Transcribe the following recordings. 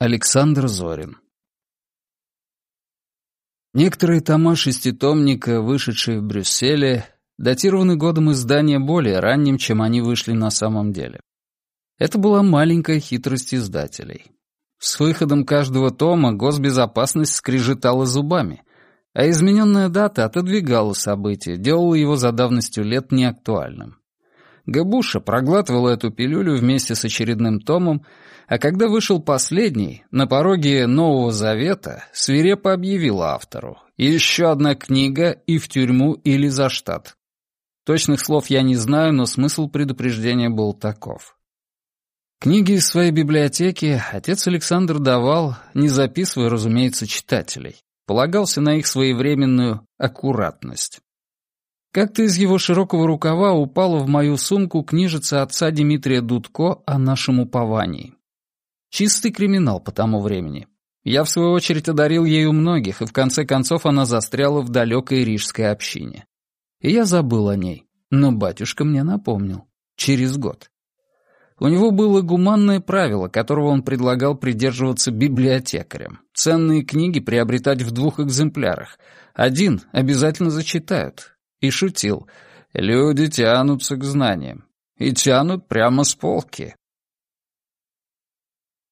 Александр Зорин Некоторые тома шеститомника, вышедшие в Брюсселе, датированы годом издания более ранним, чем они вышли на самом деле. Это была маленькая хитрость издателей. С выходом каждого тома госбезопасность скрежетала зубами, а измененная дата отодвигала события, делала его за давностью лет неактуальным. Габуша проглатывала эту пилюлю вместе с очередным томом, а когда вышел последний, на пороге Нового Завета свирепо объявила автору «Еще одна книга и в тюрьму или за штат». Точных слов я не знаю, но смысл предупреждения был таков. Книги из своей библиотеки отец Александр давал, не записывая, разумеется, читателей. Полагался на их своевременную аккуратность. Как-то из его широкого рукава упала в мою сумку книжица отца Дмитрия Дудко о нашем уповании. Чистый криминал по тому времени. Я, в свою очередь, одарил ею многих, и в конце концов она застряла в далекой рижской общине. И я забыл о ней, но батюшка мне напомнил. Через год. У него было гуманное правило, которого он предлагал придерживаться библиотекарям. Ценные книги приобретать в двух экземплярах. Один обязательно зачитают, и шутил. «Люди тянутся к знаниям. И тянут прямо с полки».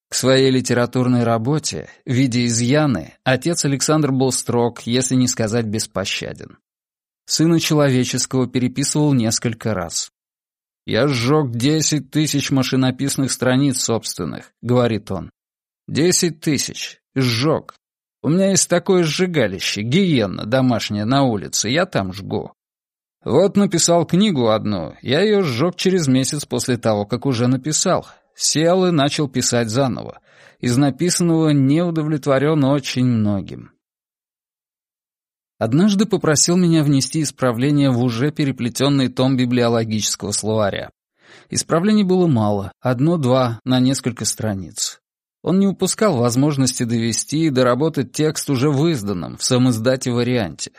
К своей литературной работе, видя изъяны, отец Александр был строг, если не сказать беспощаден. Сына человеческого переписывал несколько раз. «Я сжег десять тысяч машинописных страниц собственных», — говорит он. «Десять тысяч. Сжег. У меня есть такое сжигалище, гиенна домашняя на улице, я там жгу. Вот написал книгу одну, я ее сжег через месяц после того, как уже написал. Сел и начал писать заново. Из написанного не удовлетворен очень многим. Однажды попросил меня внести исправление в уже переплетенный том библиологического словаря. Исправлений было мало, одно-два на несколько страниц. Он не упускал возможности довести и доработать текст уже в изданном, в самоиздате варианте.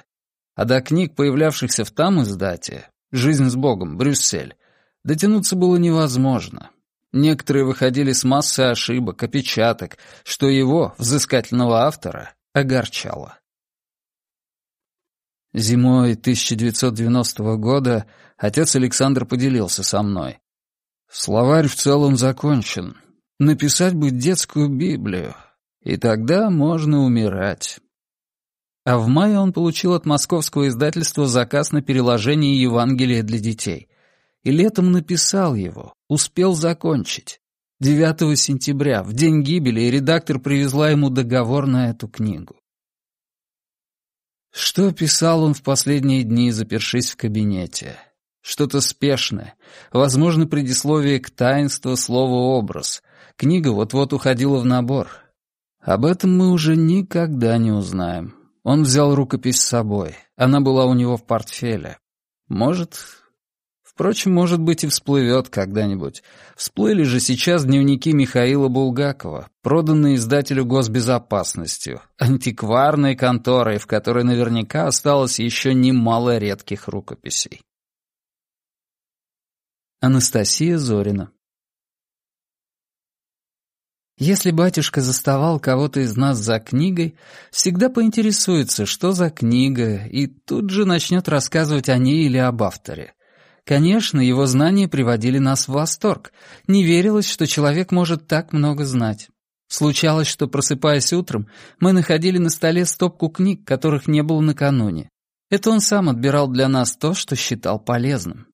А до книг, появлявшихся в там издате «Жизнь с Богом», «Брюссель», дотянуться было невозможно. Некоторые выходили с массой ошибок, опечаток, что его, взыскательного автора, огорчало. Зимой 1990 года отец Александр поделился со мной. Словарь в целом закончен. Написать бы детскую Библию, и тогда можно умирать. А в мае он получил от московского издательства заказ на переложение Евангелия для детей. И летом написал его, успел закончить. 9 сентября, в день гибели, редактор привезла ему договор на эту книгу. Что писал он в последние дни, запершись в кабинете? Что-то спешное, возможно, предисловие к таинству слова-образ. Книга вот-вот уходила в набор. Об этом мы уже никогда не узнаем. Он взял рукопись с собой. Она была у него в портфеле. Может... Впрочем, может быть, и всплывет когда-нибудь. Всплыли же сейчас дневники Михаила Булгакова, проданные издателю госбезопасностью, антикварной конторой, в которой наверняка осталось еще немало редких рукописей. Анастасия Зорина если батюшка заставал кого-то из нас за книгой, всегда поинтересуется, что за книга, и тут же начнет рассказывать о ней или об авторе. Конечно, его знания приводили нас в восторг. Не верилось, что человек может так много знать. Случалось, что, просыпаясь утром, мы находили на столе стопку книг, которых не было накануне. Это он сам отбирал для нас то, что считал полезным.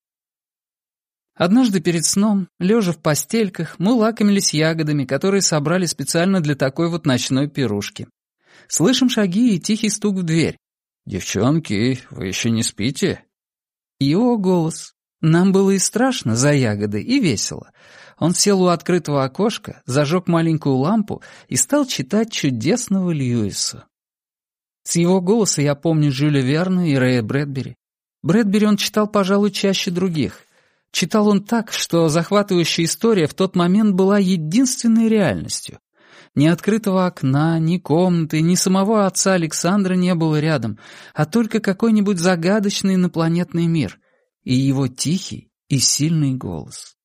Однажды перед сном, лежа в постельках, мы лакомились ягодами, которые собрали специально для такой вот ночной пирушки. Слышим шаги и тихий стук в дверь. «Девчонки, вы еще не спите?» Его голос. Нам было и страшно за ягоды, и весело. Он сел у открытого окошка, зажег маленькую лампу и стал читать чудесного Льюиса. С его голоса я помню Жюля Верна и Рэя Брэдбери. Брэдбери он читал, пожалуй, чаще других — Читал он так, что захватывающая история в тот момент была единственной реальностью. Ни открытого окна, ни комнаты, ни самого отца Александра не было рядом, а только какой-нибудь загадочный инопланетный мир и его тихий и сильный голос.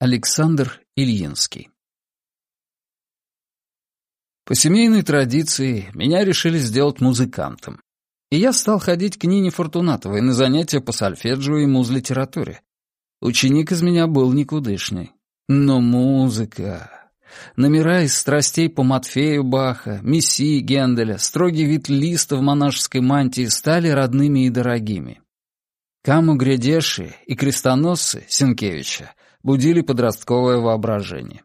Александр Ильинский По семейной традиции меня решили сделать музыкантом. И я стал ходить к Нине Фортунатовой на занятия по сольфеджио и муз-литературе. Ученик из меня был никудышный. Но музыка... Номера из страстей по Матфею Баха, Мессии Генделя, строгий вид листа в монашеской мантии стали родными и дорогими. Каму Грядеши и крестоносцы Сенкевича будили подростковое воображение.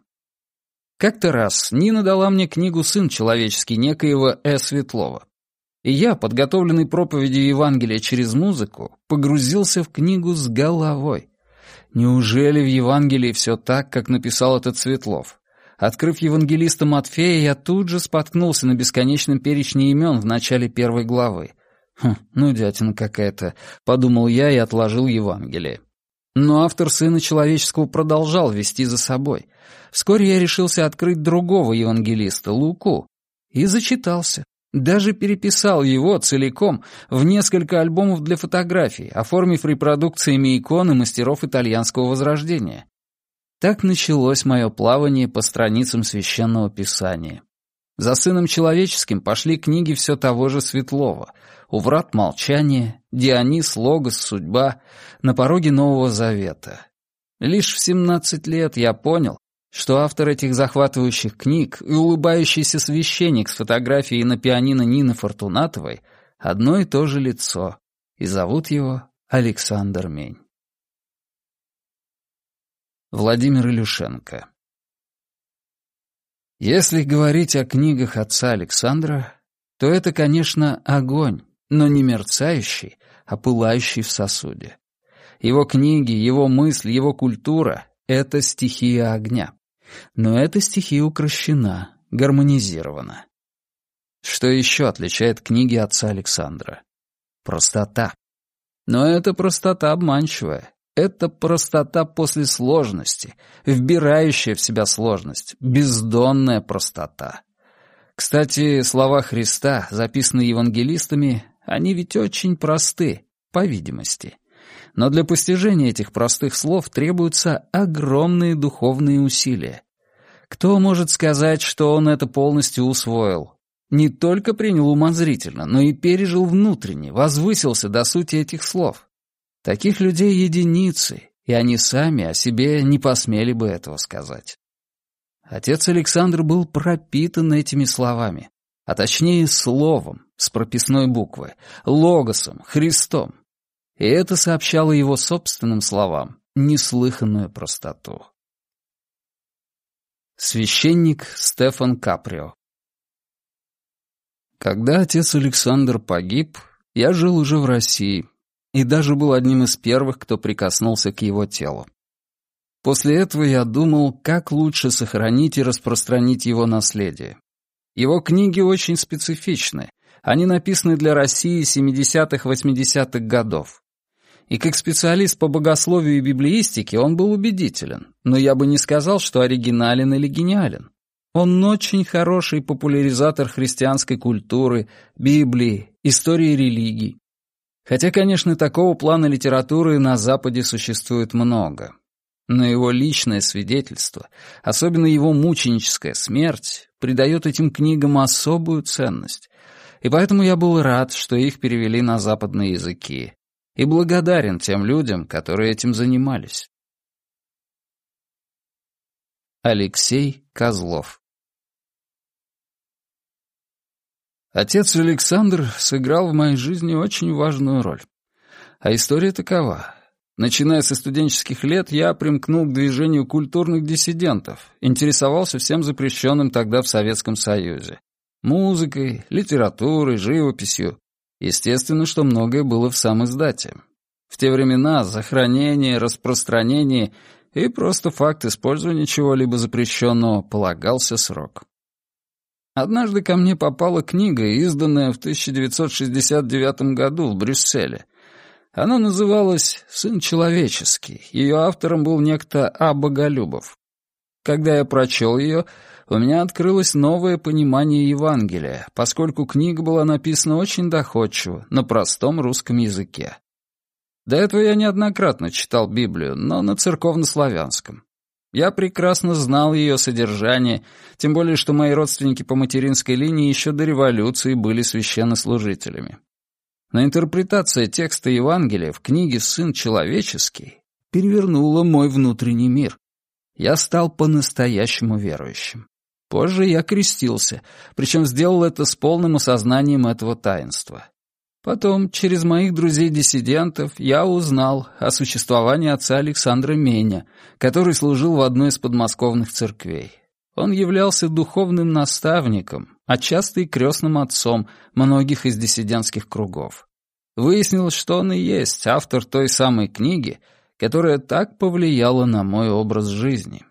Как-то раз Нина дала мне книгу «Сын человеческий» некоего Э. Светлова. И я, подготовленный проповедью Евангелия через музыку, погрузился в книгу с головой. Неужели в Евангелии все так, как написал этот Светлов? Открыв евангелиста Матфея, я тут же споткнулся на бесконечном перечне имен в начале первой главы. «Хм, ну, дятина какая-то», — подумал я и отложил Евангелие. Но автор Сына Человеческого продолжал вести за собой. Вскоре я решился открыть другого евангелиста, Луку, и зачитался. Даже переписал его целиком в несколько альбомов для фотографий, оформив репродукциями иконы мастеров итальянского возрождения. Так началось мое плавание по страницам священного писания. За сыном человеческим пошли книги все того же Светлова «У врат молчания», «Дионис, Логос, Судьба», «На пороге Нового Завета». Лишь в 17 лет я понял, что автор этих захватывающих книг и улыбающийся священник с фотографией на пианино Нины Фортунатовой одно и то же лицо, и зовут его Александр Мень. Владимир Илюшенко Если говорить о книгах отца Александра, то это, конечно, огонь, но не мерцающий, а пылающий в сосуде. Его книги, его мысль, его культура — это стихия огня. Но эта стихия укращена, гармонизирована. Что еще отличает книги отца Александра? Простота. Но эта простота обманчивая. Это простота после сложности, вбирающая в себя сложность, бездонная простота. Кстати, слова Христа, записанные евангелистами, они ведь очень просты, по видимости. Но для постижения этих простых слов требуются огромные духовные усилия. Кто может сказать, что он это полностью усвоил? Не только принял умозрительно, но и пережил внутренне, возвысился до сути этих слов. Таких людей единицы, и они сами о себе не посмели бы этого сказать. Отец Александр был пропитан этими словами, а точнее словом, с прописной буквы, логосом, Христом. И это сообщало его собственным словам неслыханную простоту. Священник Стефан Каприо Когда отец Александр погиб, я жил уже в России, и даже был одним из первых, кто прикоснулся к его телу. После этого я думал, как лучше сохранить и распространить его наследие. Его книги очень специфичны, они написаны для России 70-80-х годов. И как специалист по богословию и библеистике он был убедителен, но я бы не сказал, что оригинален или гениален. Он очень хороший популяризатор христианской культуры, Библии, истории религий. Хотя, конечно, такого плана литературы на Западе существует много. Но его личное свидетельство, особенно его мученическая смерть, придает этим книгам особую ценность. И поэтому я был рад, что их перевели на западные языки. И благодарен тем людям, которые этим занимались. Алексей Козлов Отец Александр сыграл в моей жизни очень важную роль. А история такова. Начиная со студенческих лет, я примкнул к движению культурных диссидентов, интересовался всем запрещенным тогда в Советском Союзе. Музыкой, литературой, живописью. Естественно, что многое было в сам издате. В те времена за хранение, распространение и просто факт использования чего-либо запрещенного полагался срок. Однажды ко мне попала книга, изданная в 1969 году в Брюсселе. Она называлась «Сын человеческий». Ее автором был некто А. Боголюбов. Когда я прочел ее, у меня открылось новое понимание Евангелия, поскольку книга была написана очень доходчиво, на простом русском языке. До этого я неоднократно читал Библию, но на церковнославянском. Я прекрасно знал ее содержание, тем более что мои родственники по материнской линии еще до революции были священнослужителями. Но интерпретация текста Евангелия в книге «Сын человеческий» перевернула мой внутренний мир. Я стал по-настоящему верующим. Позже я крестился, причем сделал это с полным осознанием этого таинства. Потом, через моих друзей-диссидентов, я узнал о существовании отца Александра Меня, который служил в одной из подмосковных церквей. Он являлся духовным наставником, а часто и крестным отцом многих из диссидентских кругов. Выяснилось, что он и есть автор той самой книги, которая так повлияла на мой образ жизни.